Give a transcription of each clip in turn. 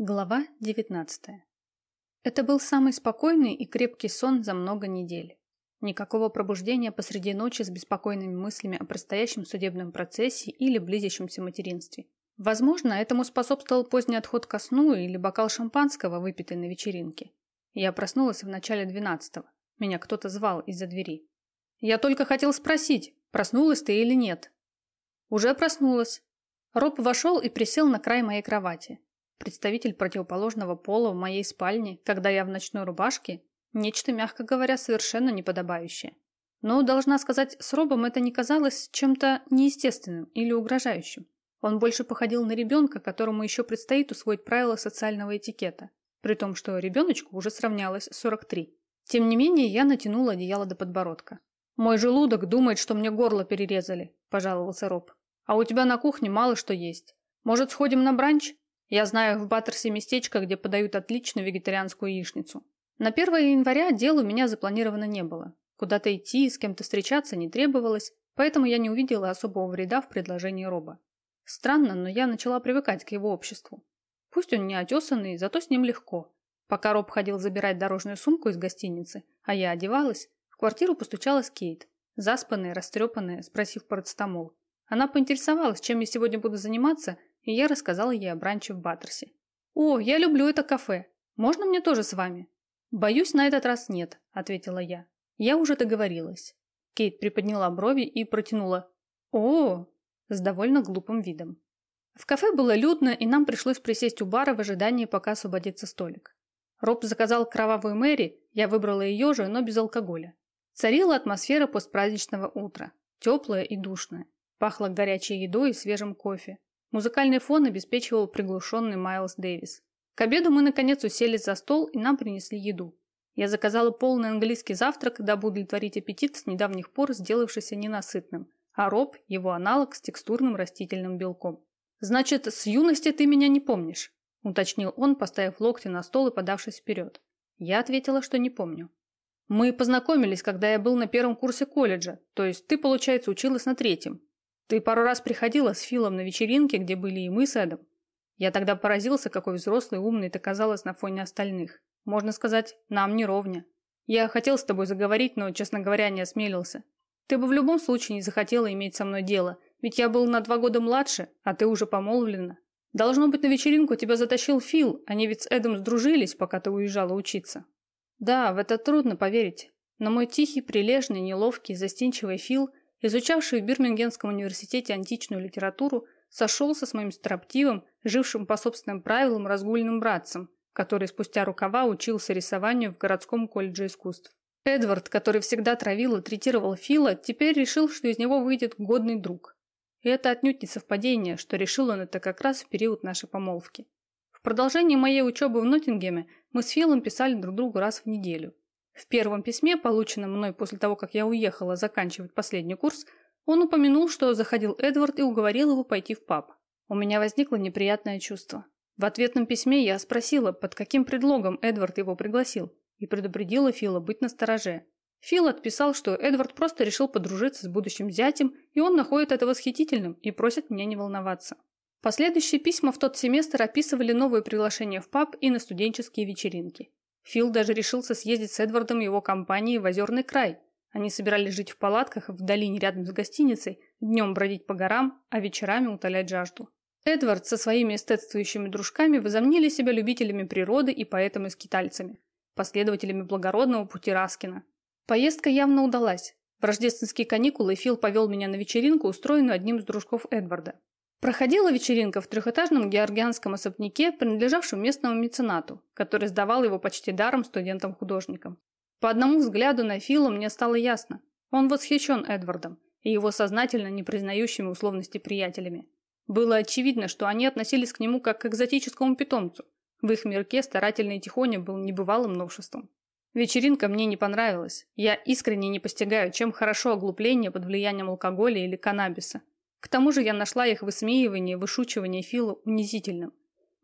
Глава 19. Это был самый спокойный и крепкий сон за много недель. Никакого пробуждения посреди ночи с беспокойными мыслями о предстоящем судебном процессе или близящемся материнстве. Возможно, этому способствовал поздний отход ко сну или бокал шампанского, выпитый на вечеринке. Я проснулась в начале двенадцатого. Меня кто-то звал из-за двери. Я только хотел спросить, проснулась ты или нет. Уже проснулась. Роб вошел и присел на край моей кровати. Представитель противоположного пола в моей спальне, когда я в ночной рубашке, нечто, мягко говоря, совершенно неподобающее. Но, должна сказать, с Робом это не казалось чем-то неестественным или угрожающим. Он больше походил на ребенка, которому еще предстоит усвоить правила социального этикета, при том, что ребеночку уже сравнялось 43. Тем не менее, я натянула одеяло до подбородка. «Мой желудок думает, что мне горло перерезали», – пожаловался Роб. «А у тебя на кухне мало что есть. Может, сходим на бранч? Я знаю в Баттерсе местечко, где подают отличную вегетарианскую яичницу. На 1 января дел у меня запланировано не было. Куда-то идти и с кем-то встречаться не требовалось, поэтому я не увидела особого вреда в предложении Роба. Странно, но я начала привыкать к его обществу. Пусть он не отесанный, зато с ним легко. Пока Роб ходил забирать дорожную сумку из гостиницы, а я одевалась, в квартиру постучалась Кейт, заспанная, растрепанная, спросив парацетамол. Она поинтересовалась, чем я сегодня буду заниматься, и я рассказала ей о бранче в Баттерсе. «О, я люблю это кафе. Можно мне тоже с вами?» «Боюсь, на этот раз нет», – ответила я. «Я уже договорилась». Кейт приподняла брови и протянула «О!» с довольно глупым видом. В кафе было людно, и нам пришлось присесть у бара в ожидании, пока освободится столик. Роб заказал кровавую Мэри, я выбрала ее же, но без алкоголя. Царила атмосфера постпраздничного утра, теплая и душная. Пахло горячей едой и свежим кофе. Музыкальный фон обеспечивал приглушенный Майлз Дэвис. К обеду мы наконец уселись за стол и нам принесли еду. Я заказала полный английский завтрак, дабы удовлетворить аппетит с недавних пор сделавшийся ненасытным, а Роб – его аналог с текстурным растительным белком. «Значит, с юности ты меня не помнишь?» – уточнил он, поставив локти на стол и подавшись вперед. Я ответила, что не помню. «Мы познакомились, когда я был на первом курсе колледжа, то есть ты, получается, училась на третьем. Ты пару раз приходила с Филом на вечеринке, где были и мы с Эдом. Я тогда поразился, какой взрослый, умный ты казалась на фоне остальных. Можно сказать, нам не ровня. Я хотел с тобой заговорить, но, честно говоря, не осмелился. Ты бы в любом случае не захотела иметь со мной дело, ведь я был на два года младше, а ты уже помолвлена. Должно быть, на вечеринку тебя затащил Фил, они ведь с Эдом сдружились, пока ты уезжала учиться. Да, в это трудно поверить. Но мой тихий, прилежный, неловкий, застенчивый Фил изучавший в Бирмингемском университете античную литературу, сошелся с моим строптивым, жившим по собственным правилам разгульным братцем, который спустя рукава учился рисованию в городском колледже искусств. Эдвард, который всегда травил и третировал Фила, теперь решил, что из него выйдет годный друг. И это отнюдь не совпадение, что решил он это как раз в период нашей помолвки. В продолжении моей учебы в Ноттингеме мы с Филом писали друг другу раз в неделю. В первом письме, полученном мной после того, как я уехала заканчивать последний курс, он упомянул, что заходил Эдвард и уговорил его пойти в паб. У меня возникло неприятное чувство. В ответном письме я спросила, под каким предлогом Эдвард его пригласил, и предупредила Фила быть настороже. Фил отписал, что Эдвард просто решил подружиться с будущим зятем, и он находит это восхитительным и просит меня не волноваться. Последующие письма в тот семестр описывали новые приглашения в паб и на студенческие вечеринки. Фил даже решился съездить с Эдвардом и его компанией в Озерный край. Они собирались жить в палатках в долине рядом с гостиницей, днем бродить по горам, а вечерами утолять жажду. Эдвард со своими эстетствующими дружками возомнили себя любителями природы и поэтами-скитальцами, последователями благородного пути Раскина. Поездка явно удалась. В рождественские каникулы Фил повел меня на вечеринку, устроенную одним из дружков Эдварда. Проходила вечеринка в трехэтажном георгианском особняке, принадлежавшем местному меценату, который сдавал его почти даром студентам-художникам. По одному взгляду на Фила мне стало ясно. Он восхищен Эдвардом и его сознательно не признающими условности приятелями. Было очевидно, что они относились к нему как к экзотическому питомцу. В их мирке старательный Тихоня был небывалым новшеством. Вечеринка мне не понравилась. Я искренне не постигаю, чем хорошо оглупление под влиянием алкоголя или каннабиса. К тому же я нашла их высмеивание и вышучивание Фила унизительным.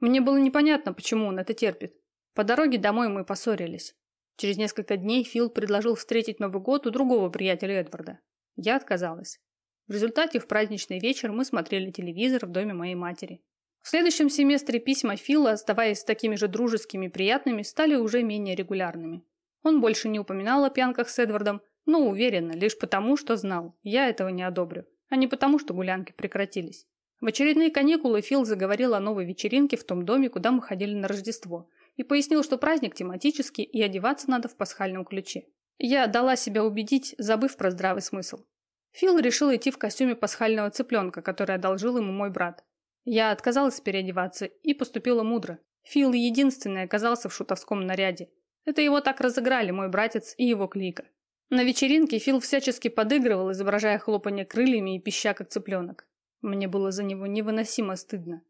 Мне было непонятно, почему он это терпит. По дороге домой мы поссорились. Через несколько дней Фил предложил встретить Новый год у другого приятеля Эдварда. Я отказалась. В результате в праздничный вечер мы смотрели телевизор в доме моей матери. В следующем семестре письма Фила, оставаясь такими же дружескими и приятными, стали уже менее регулярными. Он больше не упоминал о пьянках с Эдвардом, но уверенно, лишь потому, что знал, я этого не одобрю, а не потому, что гулянки прекратились. В очередные каникулы Фил заговорил о новой вечеринке в том доме, куда мы ходили на Рождество, и пояснил, что праздник тематический и одеваться надо в пасхальном ключе. Я дала себя убедить, забыв про здравый смысл. Фил решил идти в костюме пасхального цыпленка, который одолжил ему мой брат. Я отказалась переодеваться и поступила мудро. Фил единственный оказался в шутовском наряде. Это его так разыграли мой братец и его клика. На вечеринке Фил всячески подыгрывал, изображая хлопанье крыльями и пища как цыпленок. Мне было за него невыносимо стыдно.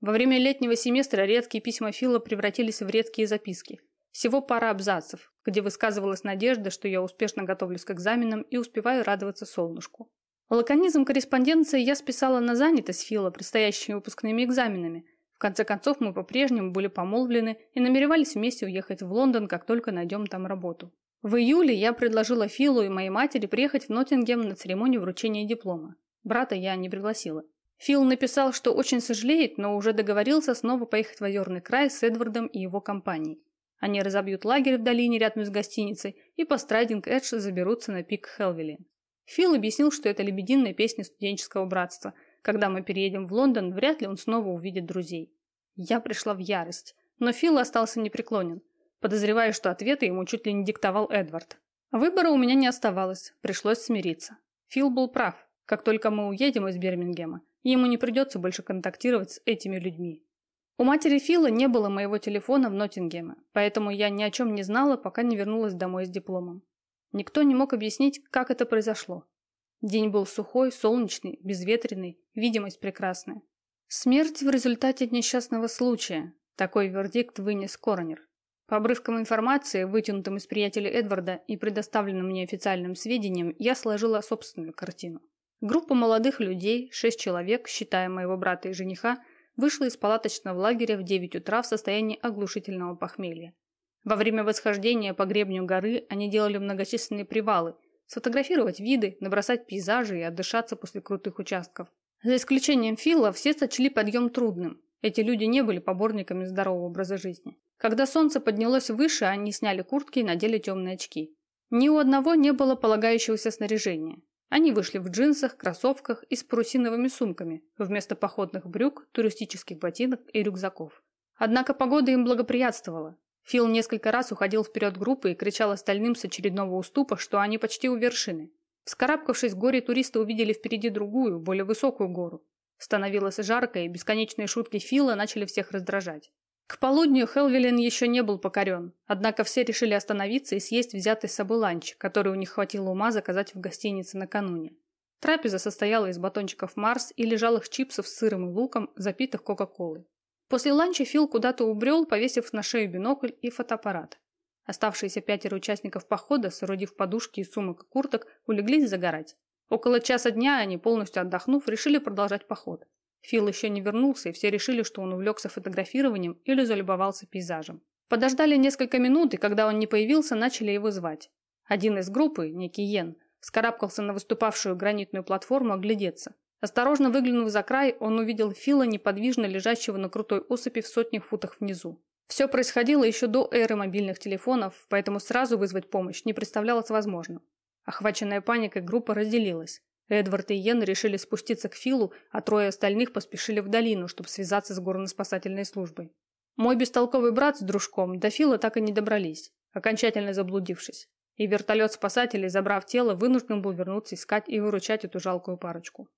Во время летнего семестра редкие письма Фила превратились в редкие записки. Всего пара абзацев, где высказывалась надежда, что я успешно готовлюсь к экзаменам и успеваю радоваться солнышку. Лаконизм корреспонденции я списала на занятость Фила предстоящими выпускными экзаменами. В конце концов, мы по-прежнему были помолвлены и намеревались вместе уехать в Лондон, как только найдем там работу. В июле я предложила Филу и моей матери приехать в Ноттингем на церемонию вручения диплома. Брата я не пригласила. Фил написал, что очень сожалеет, но уже договорился снова поехать в Озерный край с Эдвардом и его компанией. Они разобьют лагерь в долине рядом с гостиницей и по Страйдинг-Эдж заберутся на пик Хелвилин. Фил объяснил, что это лебединая песня студенческого братства. Когда мы переедем в Лондон, вряд ли он снова увидит друзей. Я пришла в ярость, но Фил остался непреклонен. Подозреваю, что ответы ему чуть ли не диктовал Эдвард. Выбора у меня не оставалось, пришлось смириться. Фил был прав. Как только мы уедем из Бирмингема, ему не придется больше контактировать с этими людьми. У матери Фила не было моего телефона в Ноттингеме, поэтому я ни о чем не знала, пока не вернулась домой с дипломом. Никто не мог объяснить, как это произошло. День был сухой, солнечный, безветренный, видимость прекрасная. Смерть в результате несчастного случая. Такой вердикт вынес коронер. По обрывкам информации, вытянутым из приятелей Эдварда и предоставленным мне официальным сведениям, я сложила собственную картину. Группа молодых людей, шесть человек, считая моего брата и жениха, вышла из палаточного лагеря в 9 утра в состоянии оглушительного похмелья. Во время восхождения по гребню горы они делали многочисленные привалы, сфотографировать виды, набросать пейзажи и отдышаться после крутых участков. За исключением Фила, все сочли подъем трудным. Эти люди не были поборниками здорового образа жизни. Когда солнце поднялось выше, они сняли куртки и надели темные очки. Ни у одного не было полагающегося снаряжения. Они вышли в джинсах, кроссовках и с парусиновыми сумками, вместо походных брюк, туристических ботинок и рюкзаков. Однако погода им благоприятствовала. Фил несколько раз уходил вперед группы и кричал остальным с очередного уступа, что они почти у вершины. Вскарабкавшись в горе, туристы увидели впереди другую, более высокую гору. Становилось жарко, и бесконечные шутки Фила начали всех раздражать. К полудню Хелвилин еще не был покорен, однако все решили остановиться и съесть взятый с собой ланч, который у них хватило ума заказать в гостинице накануне. Трапеза состояла из батончиков Марс и лежалых чипсов с сыром и луком, запитых Кока-Колой. После ланча Фил куда-то убрел, повесив на шею бинокль и фотоаппарат. Оставшиеся пятеро участников похода, соорудив подушки и сумок и курток, улеглись загорать. Около часа дня они, полностью отдохнув, решили продолжать поход. Фил еще не вернулся, и все решили, что он увлекся фотографированием или залюбовался пейзажем. Подождали несколько минут, и когда он не появился, начали его звать. Один из группы, некий Йен, вскарабкался на выступавшую гранитную платформу оглядеться. Осторожно выглянув за край, он увидел Фила, неподвижно лежащего на крутой осыпи в сотнях футах внизу. Все происходило еще до эры мобильных телефонов, поэтому сразу вызвать помощь не представлялось возможным. Охваченная паникой группа разделилась. Эдвард и Йен решили спуститься к Филу, а трое остальных поспешили в долину, чтобы связаться с горно-спасательной службой. Мой бестолковый брат с дружком до Фила так и не добрались, окончательно заблудившись. И вертолет спасателей, забрав тело, вынужден был вернуться искать и выручать эту жалкую парочку.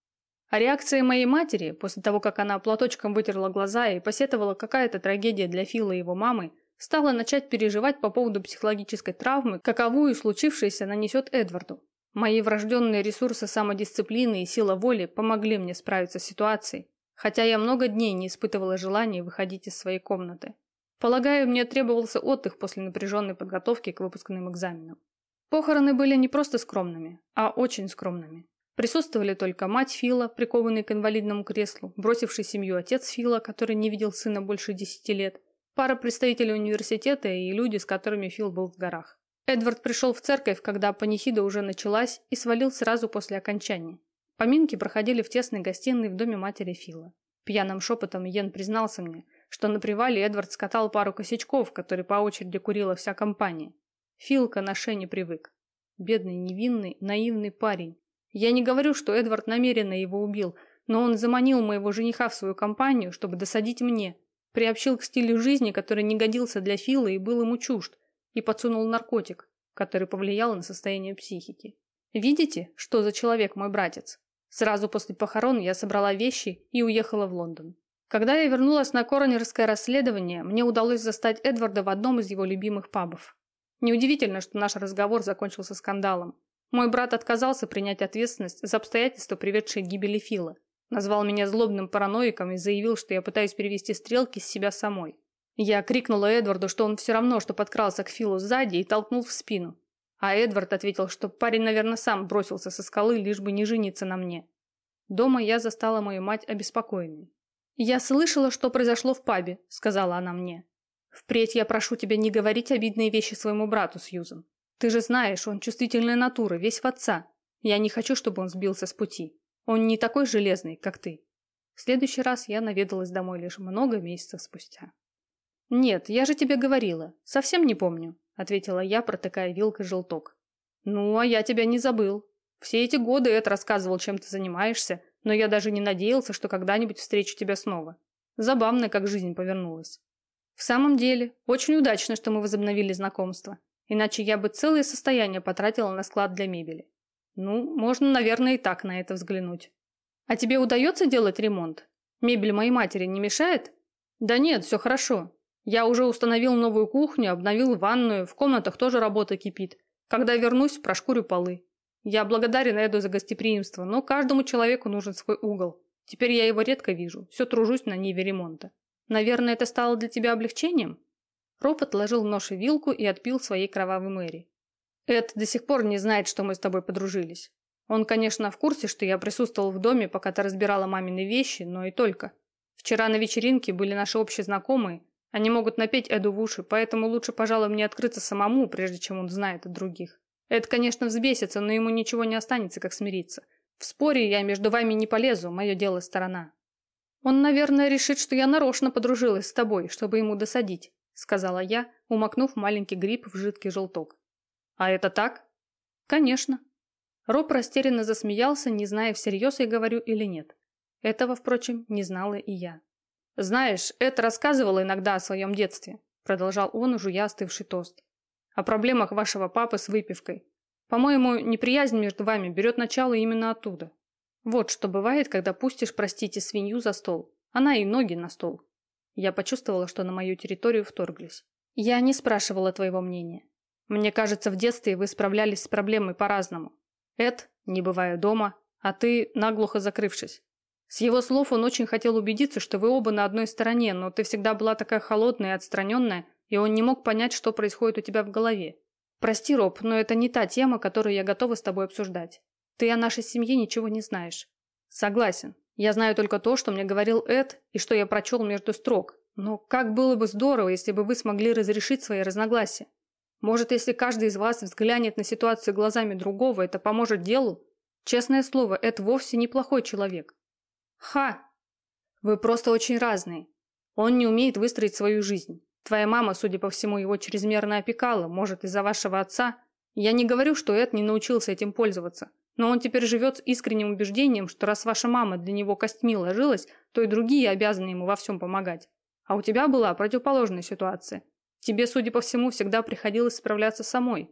А реакция моей матери, после того, как она платочком вытерла глаза и посетовала какая-то трагедия для Фила и его мамы, стала начать переживать по поводу психологической травмы, каковую случившееся нанесет Эдварду. Мои врожденные ресурсы самодисциплины и сила воли помогли мне справиться с ситуацией, хотя я много дней не испытывала желания выходить из своей комнаты. Полагаю, мне требовался отдых после напряженной подготовки к выпускным экзаменам. Похороны были не просто скромными, а очень скромными. Присутствовали только мать Фила, прикованный к инвалидному креслу, бросивший семью отец Фила, который не видел сына больше десяти лет, пара представителей университета и люди, с которыми Фил был в горах. Эдвард пришел в церковь, когда панихида уже началась, и свалил сразу после окончания. Поминки проходили в тесной гостиной в доме матери Фила. Пьяным шепотом Йен признался мне, что на привале Эдвард скатал пару косячков, которые по очереди курила вся компания. Филка на шее не привык. Бедный, невинный, наивный парень. Я не говорю, что Эдвард намеренно его убил, но он заманил моего жениха в свою компанию, чтобы досадить мне, приобщил к стилю жизни, который не годился для Фила и был ему чужд, и подсунул наркотик, который повлиял на состояние психики. Видите, что за человек мой братец? Сразу после похорон я собрала вещи и уехала в Лондон. Когда я вернулась на коронерское расследование, мне удалось застать Эдварда в одном из его любимых пабов. Неудивительно, что наш разговор закончился скандалом. Мой брат отказался принять ответственность за обстоятельства, приведшие к гибели Фила. Назвал меня злобным параноиком и заявил, что я пытаюсь перевести стрелки с себя самой. Я крикнула Эдварду, что он все равно, что подкрался к Филу сзади и толкнул в спину. А Эдвард ответил, что парень, наверное, сам бросился со скалы, лишь бы не жениться на мне. Дома я застала мою мать обеспокоенной. «Я слышала, что произошло в пабе», — сказала она мне. «Впредь я прошу тебя не говорить обидные вещи своему брату, Сьюзен. Ты же знаешь, он чувствительная натура, весь в отца. Я не хочу, чтобы он сбился с пути. Он не такой железный, как ты. В следующий раз я наведалась домой лишь много месяцев спустя. «Нет, я же тебе говорила. Совсем не помню», — ответила я, протыкая вилкой желток. «Ну, а я тебя не забыл. Все эти годы Эд рассказывал, чем ты занимаешься, но я даже не надеялся, что когда-нибудь встречу тебя снова. Забавно, как жизнь повернулась. В самом деле, очень удачно, что мы возобновили знакомство. Иначе я бы целое состояние потратила на склад для мебели. Ну, можно, наверное, и так на это взглянуть. А тебе удается делать ремонт? Мебель моей матери не мешает? Да нет, все хорошо. Я уже установил новую кухню, обновил ванную, в комнатах тоже работа кипит. Когда вернусь, прошкурю полы. Я благодарен Эду за гостеприимство, но каждому человеку нужен свой угол. Теперь я его редко вижу, все тружусь на ниве ремонта. Наверное, это стало для тебя облегчением? Роб отложил нож и вилку и отпил своей кровавой Мэри. Эд до сих пор не знает, что мы с тобой подружились. Он, конечно, в курсе, что я присутствовал в доме, пока ты разбирала мамины вещи, но и только. Вчера на вечеринке были наши общие знакомые. Они могут напеть Эду в уши, поэтому лучше, пожалуй, мне открыться самому, прежде чем он знает о других. Эд, конечно, взбесится, но ему ничего не останется, как смириться. В споре я между вами не полезу, мое дело сторона. Он, наверное, решит, что я нарочно подружилась с тобой, чтобы ему досадить, сказала я, умокнув маленький гриб в жидкий желток. А это так? Конечно. Роб растерянно засмеялся, не зная, всерьез я говорю или нет. Этого, впрочем, не знала и я. «Знаешь, это рассказывал иногда о своем детстве», продолжал он, жуя остывший тост. «О проблемах вашего папы с выпивкой. По-моему, неприязнь между вами берет начало именно оттуда. Вот что бывает, когда пустишь, простите, свинью за стол. Она и ноги на стол». Я почувствовала, что на мою территорию вторглись. «Я не спрашивала твоего мнения. Мне кажется, в детстве вы справлялись с проблемой по-разному. Эд, не бывая дома, а ты, наглухо закрывшись. С его слов он очень хотел убедиться, что вы оба на одной стороне, но ты всегда была такая холодная и отстраненная, и он не мог понять, что происходит у тебя в голове. Прости, Роб, но это не та тема, которую я готова с тобой обсуждать. Ты о нашей семье ничего не знаешь. Согласен. Я знаю только то, что мне говорил Эд, и что я прочел между строк. Но как было бы здорово, если бы вы смогли разрешить свои разногласия. Может, если каждый из вас взглянет на ситуацию глазами другого, это поможет делу? Честное слово, это вовсе неплохой человек. Ха! Вы просто очень разные. Он не умеет выстроить свою жизнь. Твоя мама, судя по всему, его чрезмерно опекала, может, из-за вашего отца. Я не говорю, что Эд не научился этим пользоваться. Но он теперь живет с искренним убеждением, что раз ваша мама для него костьми ложилась, то и другие обязаны ему во всем помогать. А у тебя была противоположная ситуация. Тебе, судя по всему, всегда приходилось справляться самой.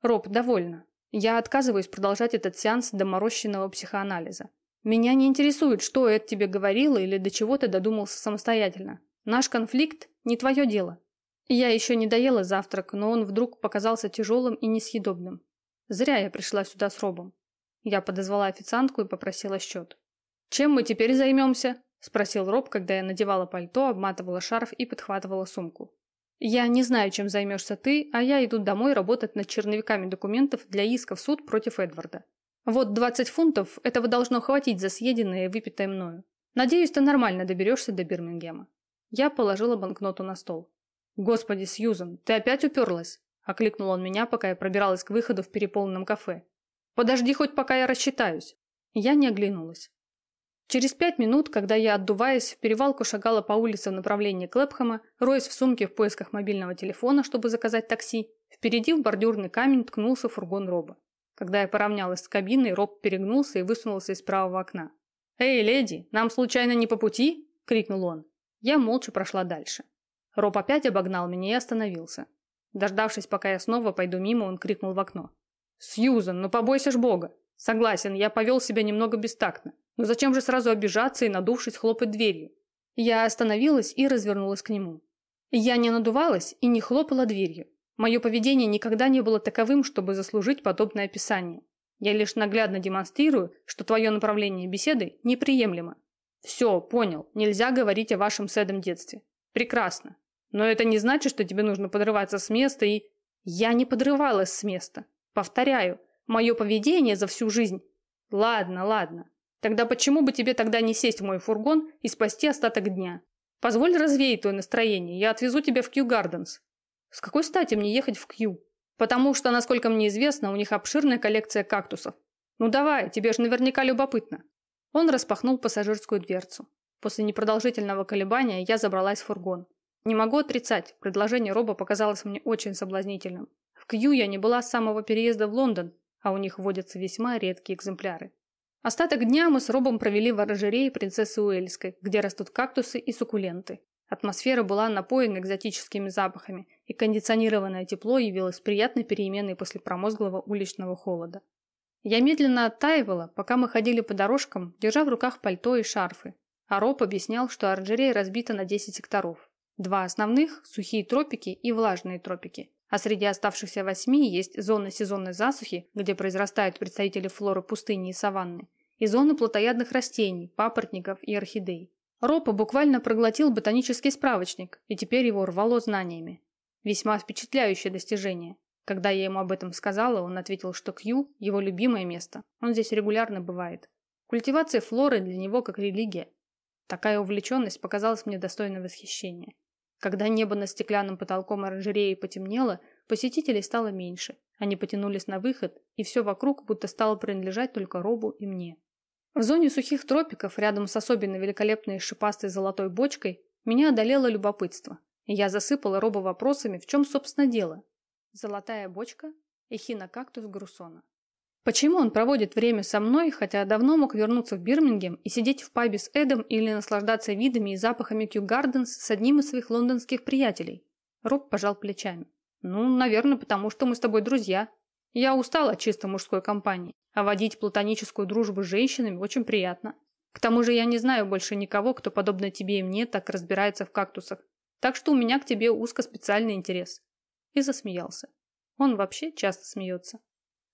Роб, довольно. Я отказываюсь продолжать этот сеанс доморощенного психоанализа. Меня не интересует, что Эд тебе говорила или до чего ты додумался самостоятельно. Наш конфликт не твое дело. Я еще не доела завтрак, но он вдруг показался тяжелым и несъедобным. Зря я пришла сюда с Робом. Я подозвала официантку и попросила счет. «Чем мы теперь займемся?» – спросил Роб, когда я надевала пальто, обматывала шарф и подхватывала сумку. Я не знаю, чем займешься ты, а я иду домой работать над черновиками документов для иска в суд против Эдварда. Вот 20 фунтов, этого должно хватить за съеденное и выпитое мною. Надеюсь, ты нормально доберешься до Бирмингема. Я положила банкноту на стол. Господи, Сьюзан, ты опять уперлась? Окликнул он меня, пока я пробиралась к выходу в переполненном кафе. Подожди хоть пока я рассчитаюсь. Я не оглянулась. Через пять минут, когда я, отдуваясь, в перевалку шагала по улице в направлении Клэпхэма, роясь в сумке в поисках мобильного телефона, чтобы заказать такси, впереди в бордюрный камень ткнулся фургон Роба. Когда я поравнялась с кабиной, Роб перегнулся и высунулся из правого окна. «Эй, леди, нам случайно не по пути?» – крикнул он. Я молча прошла дальше. Роб опять обогнал меня и остановился. Дождавшись, пока я снова пойду мимо, он крикнул в окно. «Сьюзан, ну побойся ж Бога! Согласен, я повел себя немного бестактно. Но зачем же сразу обижаться и, надувшись, хлопать дверью? Я остановилась и развернулась к нему. Я не надувалась и не хлопала дверью. Мое поведение никогда не было таковым, чтобы заслужить подобное описание. Я лишь наглядно демонстрирую, что твое направление беседы неприемлемо. Все, понял, нельзя говорить о вашем седом детстве. Прекрасно. Но это не значит, что тебе нужно подрываться с места и... Я не подрывалась с места. Повторяю, мое поведение за всю жизнь... Ладно, ладно. Тогда почему бы тебе тогда не сесть в мой фургон и спасти остаток дня? Позволь развеять твое настроение, я отвезу тебя в Кью Гарденс. С какой стати мне ехать в Кью? Потому что, насколько мне известно, у них обширная коллекция кактусов. Ну давай, тебе же наверняка любопытно. Он распахнул пассажирскую дверцу. После непродолжительного колебания я забралась в фургон. Не могу отрицать, предложение Роба показалось мне очень соблазнительным. В Кью я не была с самого переезда в Лондон, а у них водятся весьма редкие экземпляры. Остаток дня мы с Робом провели в оранжерее принцессы Уэльской, где растут кактусы и суккуленты. Атмосфера была напоена экзотическими запахами, и кондиционированное тепло явилось приятной переменой после промозглого уличного холода. Я медленно оттаивала, пока мы ходили по дорожкам, держа в руках пальто и шарфы. А Роб объяснял, что оранжерея разбита на 10 секторов. Два основных – сухие тропики и влажные тропики. А среди оставшихся восьми есть зоны сезонной засухи, где произрастают представители флоры пустыни и саванны, и зоны плотоядных растений, папоротников и орхидей. Ропа буквально проглотил ботанический справочник, и теперь его рвало знаниями. Весьма впечатляющее достижение. Когда я ему об этом сказала, он ответил, что Кью – его любимое место. Он здесь регулярно бывает. Культивация флоры для него как религия. Такая увлеченность показалась мне достойной восхищения. Когда небо над стеклянным потолком оранжереи потемнело, посетителей стало меньше. Они потянулись на выход, и все вокруг будто стало принадлежать только Робу и мне. В зоне сухих тропиков, рядом с особенно великолепной шипастой золотой бочкой, меня одолело любопытство. Я засыпала Роба вопросами, в чем, собственно, дело. Золотая бочка, эхинокактус грусона. Почему он проводит время со мной, хотя давно мог вернуться в Бирмингем и сидеть в пабе с Эдом или наслаждаться видами и запахами Кью Гарденс с одним из своих лондонских приятелей? Роб пожал плечами. Ну, наверное, потому что мы с тобой друзья. Я устал от чисто мужской компании, а водить платоническую дружбу с женщинами очень приятно. К тому же я не знаю больше никого, кто, подобно тебе и мне, так разбирается в кактусах. Так что у меня к тебе узко специальный интерес. И засмеялся. Он вообще часто смеется.